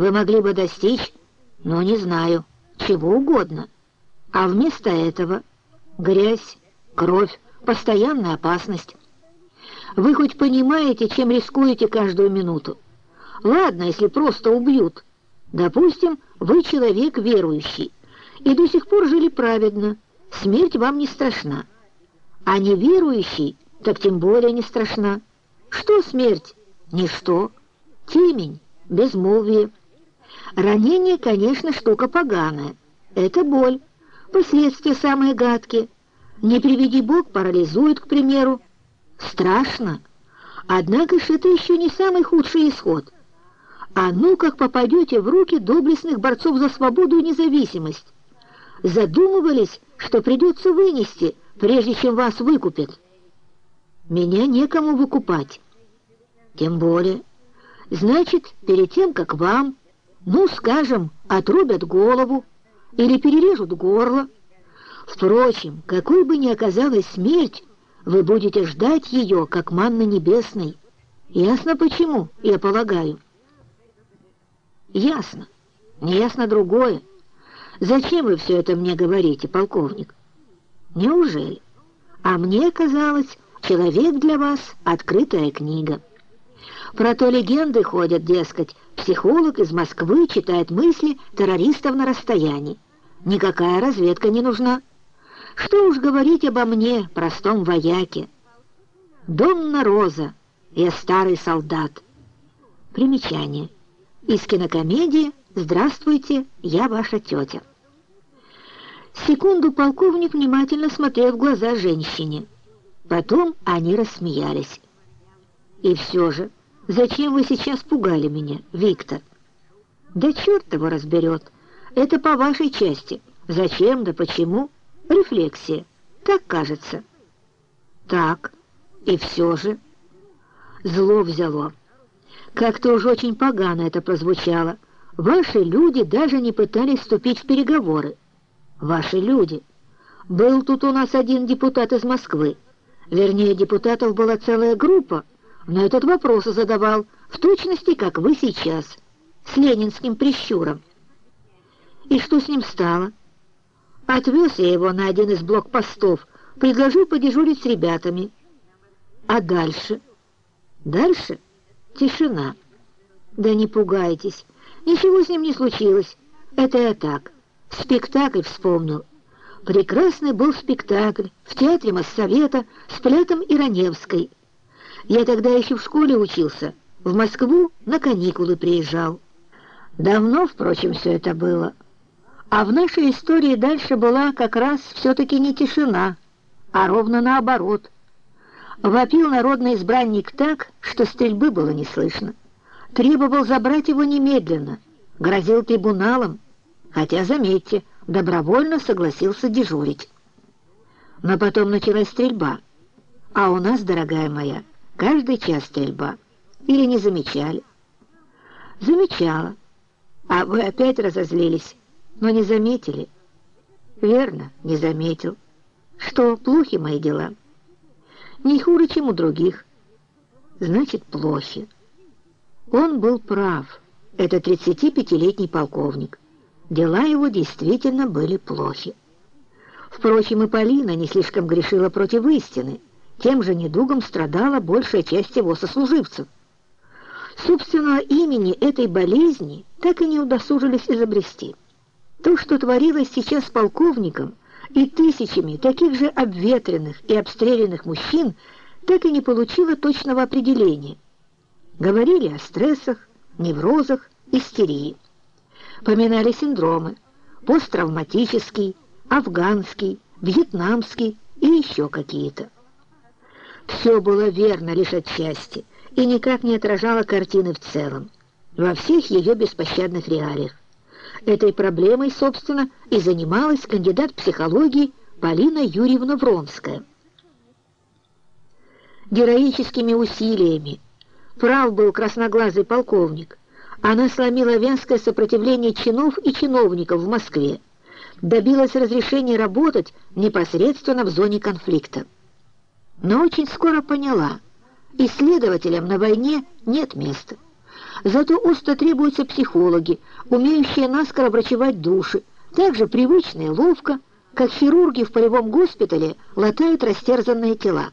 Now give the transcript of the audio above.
вы могли бы достичь, ну, не знаю, чего угодно. А вместо этого грязь, кровь, постоянная опасность. Вы хоть понимаете, чем рискуете каждую минуту? Ладно, если просто убьют. Допустим, вы человек верующий, и до сих пор жили праведно. Смерть вам не страшна. А неверующий, так тем более не страшна. Что смерть? Ничто. Темень, безмолвие. Ранение, конечно, штука поганая. Это боль. Последствия самые гадкие. Не приведи Бог, парализует, к примеру. Страшно. Однако же это еще не самый худший исход. А ну как попадете в руки доблестных борцов за свободу и независимость. Задумывались, что придется вынести, прежде чем вас выкупят. Меня некому выкупать. Тем более. Значит, перед тем, как вам, ну, скажем, отрубят голову или перережут горло, впрочем, какой бы ни оказалась смерть, вы будете ждать ее, как манна небесной. Ясно почему, я полагаю? Ясно. Не ясно другое. Зачем вы все это мне говорите, полковник? Неужели? А мне казалось, человек для вас — открытая книга. Про то легенды ходят, дескать, психолог из Москвы читает мысли террористов на расстоянии. Никакая разведка не нужна. Что уж говорить обо мне, простом вояке. Донна Роза, я старый солдат. Примечание. Из кинокомедии «Здравствуйте, я ваша тетя». Секунду полковник внимательно смотрел в глаза женщине. Потом они рассмеялись. «И все же, зачем вы сейчас пугали меня, Виктор?» «Да черт его разберет. Это по вашей части. Зачем да почему?» Рефлексия. Так кажется. Так. И все же. Зло взяло. Как-то уж очень погано это прозвучало. Ваши люди даже не пытались вступить в переговоры. Ваши люди. Был тут у нас один депутат из Москвы. Вернее, депутатов была целая группа, но этот вопрос задавал в точности, как вы сейчас, с ленинским прищуром. И что с ним стало? Отвез я его на один из блокпостов, предложил подежурить с ребятами. А дальше? Дальше тишина. Да не пугайтесь, ничего с ним не случилось. Это я так, спектакль вспомнил. Прекрасный был спектакль в театре Моссовета с Плятом и Раневской. Я тогда еще в школе учился, в Москву на каникулы приезжал. Давно, впрочем, все это было. А в нашей истории дальше была как раз все-таки не тишина, а ровно наоборот. Вопил народный избранник так, что стрельбы было не слышно. Требовал забрать его немедленно, грозил трибуналом, хотя, заметьте, добровольно согласился дежурить. Но потом началась стрельба. А у нас, дорогая моя, каждый час стрельба. Или не замечали? Замечала. А вы опять разозлились но не заметили. Верно, не заметил. Что, плохи мои дела? Не хуже, чем у других. Значит, плохи. Он был прав. Это 35-летний полковник. Дела его действительно были плохи. Впрочем, и Полина не слишком грешила против истины. Тем же недугом страдала большая часть его сослуживцев. Собственного имени этой болезни так и не удосужились изобрести. То, что творилось сейчас с полковником и тысячами таких же обветренных и обстрелянных мужчин, так и не получило точного определения. Говорили о стрессах, неврозах, истерии. Поминали синдромы посттравматический, афганский, вьетнамский и еще какие-то. Все было верно лишь отчасти и никак не отражало картины в целом, во всех ее беспощадных реалиях. Этой проблемой, собственно, и занималась кандидат психологии Полина Юрьевна Вронская. Героическими усилиями прав был красноглазый полковник. Она сломила венское сопротивление чинов и чиновников в Москве, добилась разрешения работать непосредственно в зоне конфликта. Но очень скоро поняла, исследователям на войне нет места. Зато остро требуются психологи, умеющие наскоро врачевать души, также привычно и ловко, как хирурги в полевом госпитале латают растерзанные тела.